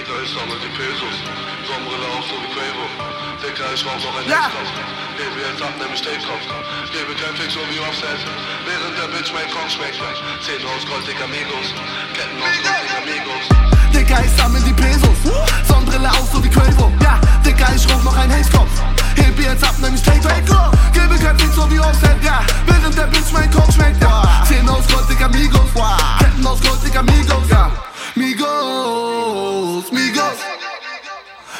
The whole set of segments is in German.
Digga, ich sammle die Pesos. Sonnenbrille auf, so wie Quavo. Digga, ich rauch noch ein Ja. Hexkopf. Lebe jetzt ab, nämlich Take-Off. Lebe kein Fix, so wie Offset. Während der Bitch mein Kopf schmeckt. Zehn aus Gold, Digga, Amigos. Ketten aus Gold, Digga, Amigos. Digga, ich sammel die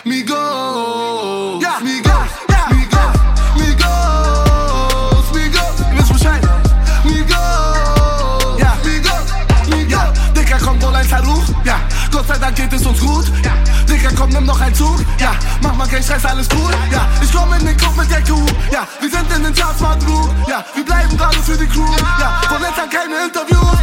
Migos, ja, Migos, ja, Migos, Migos, Migos, ihr wisst Bescheid. Migos, ja, Migos, Migos, ja, Dicker, kommt wohl ein Verruch, ja, Gott sei Dank geht es uns gut, ja, Dicker, komm, nimm noch ein Zug, ja, mach mal keinen Stress, alles cool, ja, ich komm in den Club mit der Crew, ja, wir sind in den Charts, mal ja, wir bleiben gerade für die Crew, ja, von jetzt an keine Interviews,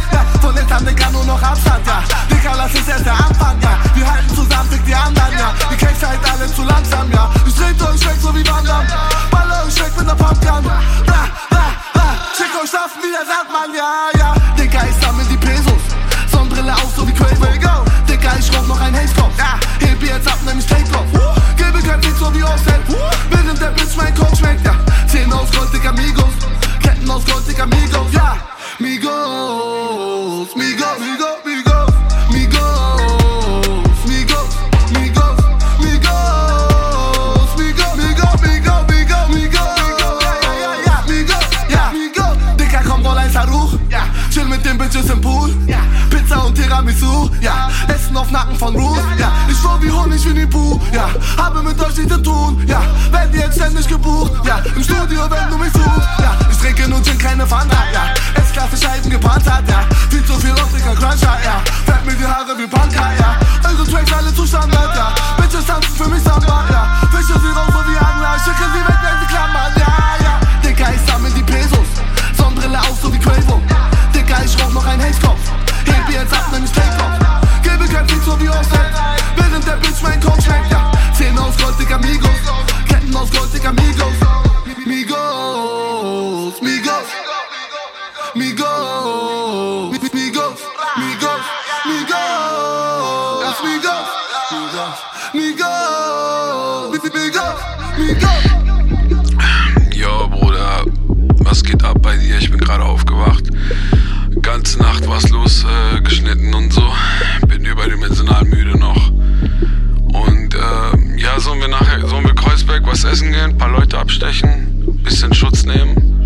Tiramisu, ja, Essen auf Nacken von Ruth, ja, ich schwör wie Honig wie die Pooh, ja, habe mit euch nichts zu tun, ja, werd jetzt ständig gebucht, ja, im Studio, wenn du mich suchst, ja, ich trinke nun Gin, keine Fanta, ja, S-Klasse Scheiben gepanzert, ja, viel zu viel Optiker Cruncher, ja, Jo, Bruder, was geht ab bei dir? Ich bin gerade aufgewacht. Ganze Nacht was los, äh, geschnitten und so. Bin überdimensional müde noch. Und äh, ja, sollen wir nachher, sollen wir Kreuzberg was essen gehen, ein paar Leute abstechen, bisschen Schutz nehmen?